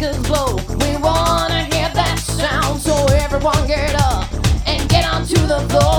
We wanna hear that sound, so everyone get up and get onto the floor.